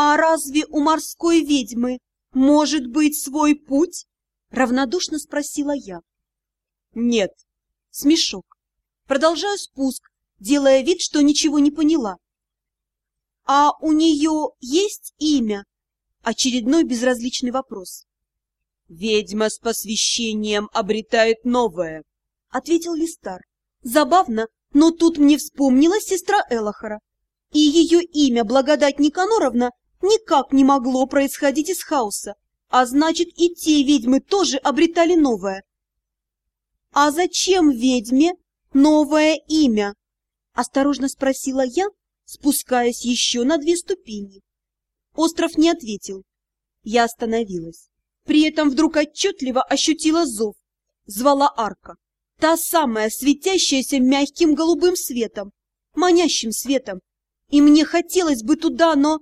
«А разве у морской ведьмы может быть свой путь?» — равнодушно спросила я. «Нет». Смешок. Продолжаю спуск, делая вид, что ничего не поняла. «А у нее есть имя?» Очередной безразличный вопрос. «Ведьма с посвящением обретает новое», — ответил Листар. «Забавно, но тут мне вспомнилась сестра Элохора, и ее имя, Благодать Никаноровна, никак не могло происходить из хаоса, а значит, и те ведьмы тоже обретали новое. «А зачем ведьме новое имя?» — осторожно спросила я, спускаясь еще на две ступени. Остров не ответил. Я остановилась. При этом вдруг отчетливо ощутила зов. Звала арка. Та самая, светящаяся мягким голубым светом, манящим светом. И мне хотелось бы туда, но...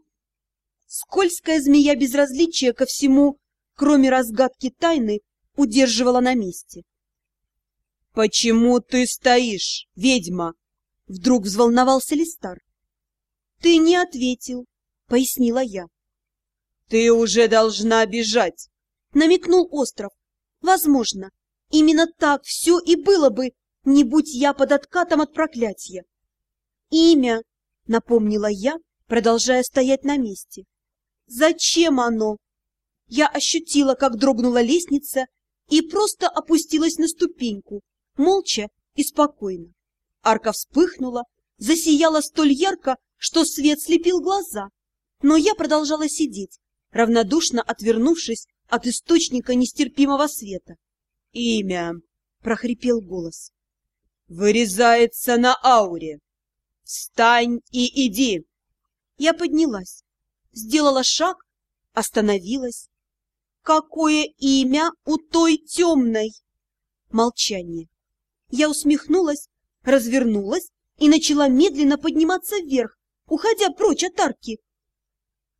Скользкая змея безразличия ко всему, кроме разгадки тайны, удерживала на месте. «Почему ты стоишь, ведьма?» Вдруг взволновался Листар. «Ты не ответил», — пояснила я. «Ты уже должна бежать», — намекнул остров. «Возможно, именно так все и было бы, не будь я под откатом от проклятия». «Имя», — напомнила я, продолжая стоять на месте. Зачем оно? Я ощутила, как дрогнула лестница, и просто опустилась на ступеньку, молча и спокойно. Арка вспыхнула, засияла столь ярко, что свет слепил глаза. Но я продолжала сидеть, равнодушно отвернувшись от источника нестерпимого света. «Имя!» — прохрипел голос. «Вырезается на ауре! Встань и иди!» Я поднялась сделала шаг, остановилась. Какое имя у той темной? Молчание. Я усмехнулась, развернулась и начала медленно подниматься вверх, уходя прочь от арки.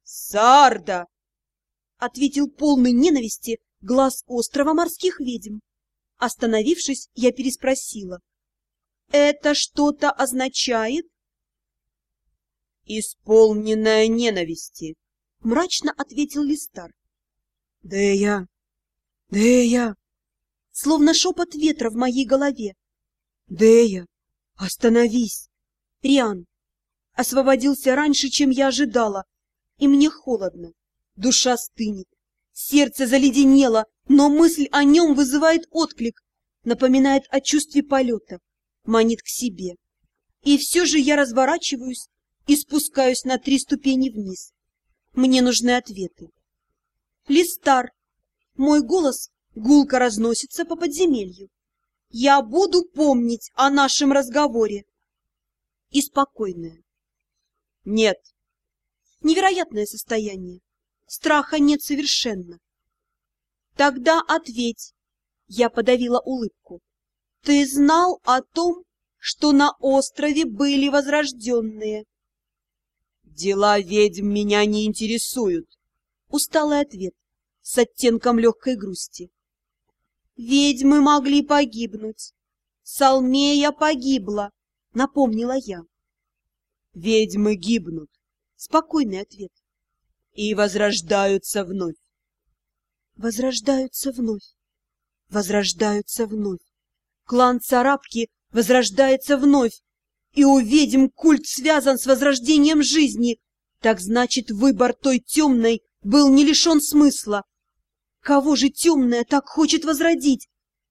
«Сарда!» — ответил полный ненависти глаз острова морских ведьм. Остановившись, я переспросила. «Это что-то означает?» «Исполненная ненависти», — мрачно ответил Листар. «Дея! Дея!» Словно шепот ветра в моей голове. «Дея! Остановись!» Риан освободился раньше, чем я ожидала, и мне холодно. Душа стынет, сердце заледенело, но мысль о нем вызывает отклик, напоминает о чувстве полета, манит к себе. И все же я разворачиваюсь и спускаюсь на три ступени вниз. Мне нужны ответы. Листар, мой голос гулко разносится по подземелью. Я буду помнить о нашем разговоре. И спокойное. Нет. Невероятное состояние. Страха нет совершенно. Тогда ответь. Я подавила улыбку. Ты знал о том, что на острове были возрожденные? «Дела ведьм меня не интересуют», — усталый ответ с оттенком легкой грусти. «Ведьмы могли погибнуть. Салмея погибла», — напомнила я. «Ведьмы гибнут», — спокойный ответ. «И возрождаются вновь». «Возрождаются вновь, возрождаются вновь. Клан Царапки возрождается вновь, и у ведьм культ связан с возрождением жизни. Так значит, выбор той темной был не лишен смысла. Кого же темная так хочет возродить?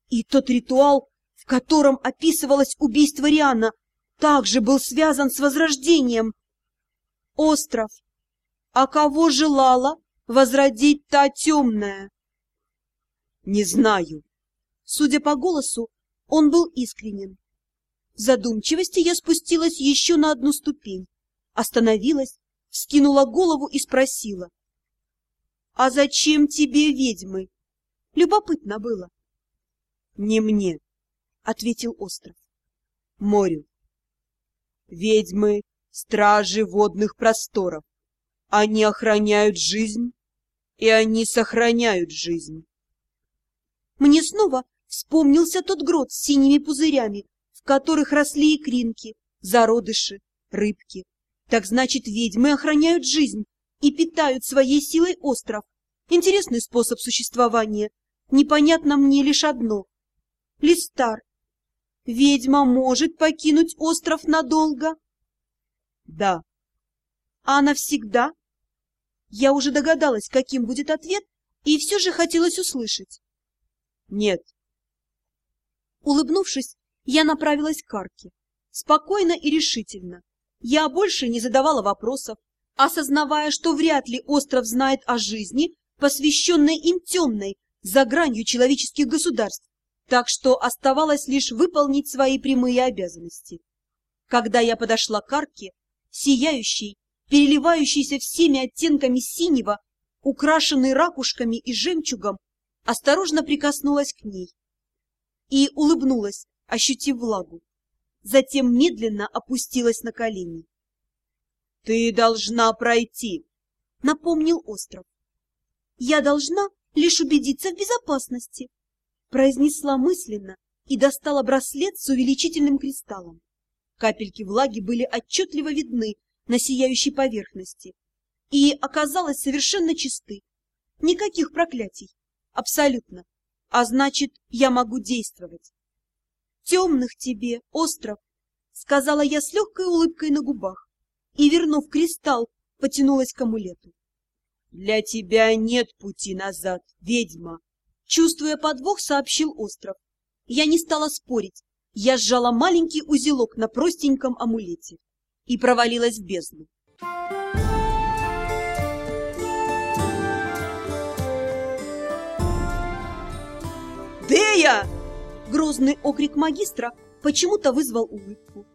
И тот ритуал, в котором описывалось убийство Риана, также был связан с возрождением. Остров. А кого желала возродить та темная? Не знаю. Судя по голосу, он был искренен. В задумчивости я спустилась еще на одну ступень, остановилась, вскинула голову и спросила. — А зачем тебе ведьмы? Любопытно было. — Не мне, — ответил остров. — Морю. Ведьмы — стражи водных просторов. Они охраняют жизнь, и они сохраняют жизнь. Мне снова вспомнился тот грот с синими пузырями, которых росли икринки, зародыши, рыбки. Так значит, ведьмы охраняют жизнь, и питают своей силой остров. Интересный способ существования. Непонятно мне лишь одно. Листар, ведьма может покинуть остров надолго? Да. А навсегда? Я уже догадалась, каким будет ответ, и все же хотелось услышать. Нет. Улыбнувшись, я направилась к арке. Спокойно и решительно. Я больше не задавала вопросов, осознавая, что вряд ли остров знает о жизни, посвященной им темной, за гранью человеческих государств, так что оставалось лишь выполнить свои прямые обязанности. Когда я подошла к арке, сияющей, переливающейся всеми оттенками синего, украшенной ракушками и жемчугом, осторожно прикоснулась к ней и улыбнулась, ощутив влагу. Затем медленно опустилась на колени. — Ты должна пройти, — напомнил остров. — Я должна лишь убедиться в безопасности, — произнесла мысленно и достала браслет с увеличительным кристаллом. Капельки влаги были отчетливо видны на сияющей поверхности и оказалось совершенно чисты. Никаких проклятий. Абсолютно. А значит, я могу действовать. Темных тебе, остров, сказала я с легкой улыбкой на губах и, вернув кристалл, потянулась к амулету. Для тебя нет пути назад, ведьма, чувствуя подвох, сообщил остров. Я не стала спорить. Я сжала маленький узелок на простеньком амулете и провалилась в бездну. «Дея!» Грозный окрик магистра почему-то вызвал улыбку.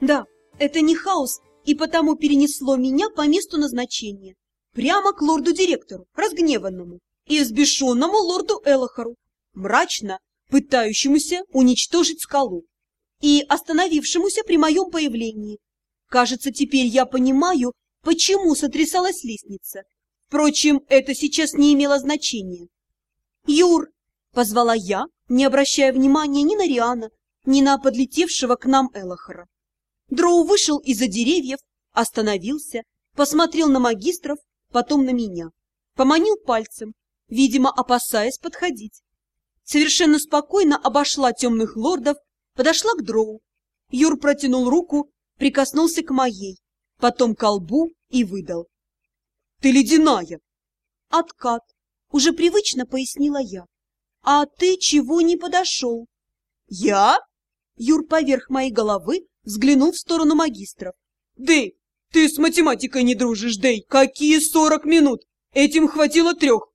Да, это не хаос, и потому перенесло меня по месту назначения. Прямо к лорду-директору, разгневанному, и взбешенному лорду Элохору, мрачно пытающемуся уничтожить скалу, и остановившемуся при моем появлении. Кажется, теперь я понимаю, почему сотрясалась лестница. Впрочем, это сейчас не имело значения. «Юр, — позвала я, не обращая внимания ни на Риана, ни на подлетевшего к нам Элохора. Дроу вышел из-за деревьев, остановился, посмотрел на магистров, потом на меня. Поманил пальцем, видимо, опасаясь подходить. Совершенно спокойно обошла темных лордов, подошла к Дроу. Юр протянул руку, прикоснулся к моей, потом к колбу и выдал. — Ты ледяная! — Откат, уже привычно пояснила я. «А ты чего не подошел?» «Я?» Юр поверх моей головы взглянул в сторону магистров. «Дэй, ты с математикой не дружишь, Дэй! Какие сорок минут! Этим хватило трех!»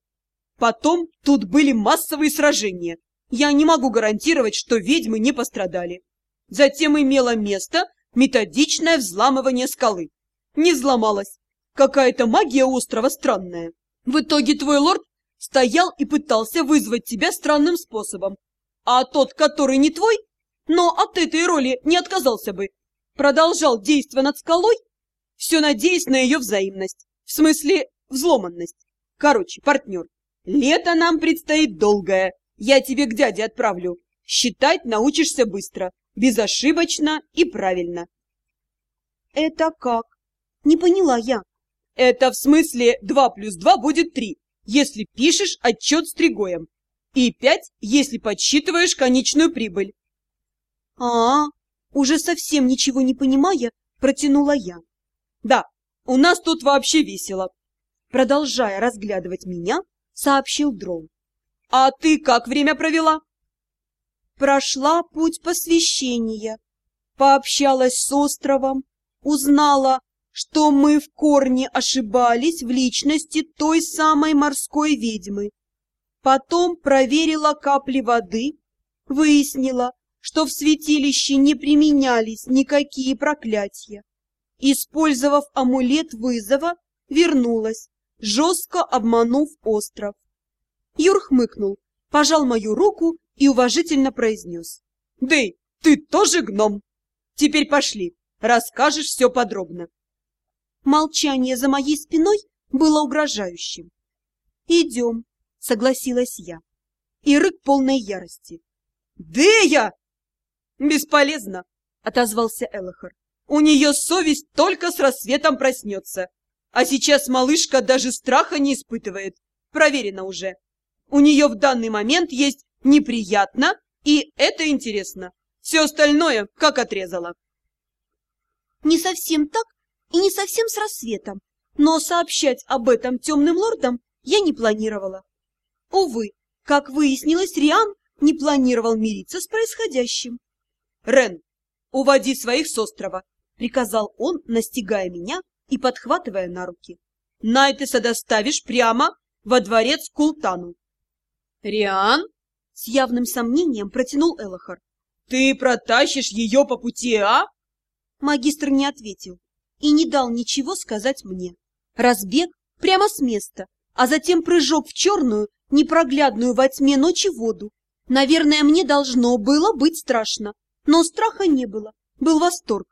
Потом тут были массовые сражения. Я не могу гарантировать, что ведьмы не пострадали. Затем имело место методичное взламывание скалы. Не взломалась. Какая-то магия острова странная. В итоге твой лорд стоял и пытался вызвать тебя странным способом. А тот, который не твой, но от этой роли не отказался бы, продолжал действие над скалой, все надеясь на ее взаимность, в смысле взломанность. Короче, партнер, лето нам предстоит долгое, я тебе к дяде отправлю. Считать научишься быстро, безошибочно и правильно. Это как? Не поняла я. Это в смысле 2 плюс 2 будет 3 если пишешь отчет с тригоем, и пять, если подсчитываешь конечную прибыль. А, -а, -а уже совсем ничего не понимая, протянула я. Да, у нас тут вообще весело. Продолжая разглядывать меня, сообщил Дроу. А ты как время провела? Прошла путь посвящения, пообщалась с островом, узнала что мы в корне ошибались в личности той самой морской ведьмы. Потом проверила капли воды, выяснила, что в святилище не применялись никакие проклятия. Использовав амулет вызова, вернулась, жестко обманув остров. Юр хмыкнул, пожал мою руку и уважительно произнес. — Дэй, ты тоже гном? Теперь пошли, расскажешь все подробно. Молчание за моей спиной было угрожающим. «Идем», — согласилась я. И рык полной ярости. «Дея!» «Бесполезно», — отозвался Элохор. «У нее совесть только с рассветом проснется. А сейчас малышка даже страха не испытывает. Проверено уже. У нее в данный момент есть неприятно, и это интересно. Все остальное как отрезало. Не совсем так и не совсем с рассветом, но сообщать об этом темным лордам я не планировала. Увы, как выяснилось, Риан не планировал мириться с происходящим. «Рен, уводи своих с острова!» — приказал он, настигая меня и подхватывая на руки. «Найтеса доставишь прямо во дворец Култану». «Риан?» — с явным сомнением протянул Элохар. «Ты протащишь ее по пути, а?» Магистр не ответил и не дал ничего сказать мне. Разбег прямо с места, а затем прыжок в черную, непроглядную во тьме ночи воду. Наверное, мне должно было быть страшно, но страха не было, был восторг.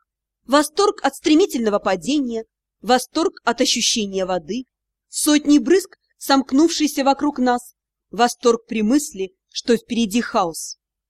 Восторг от стремительного падения, восторг от ощущения воды, сотни брызг, сомкнувшиеся вокруг нас, восторг при мысли, что впереди хаос.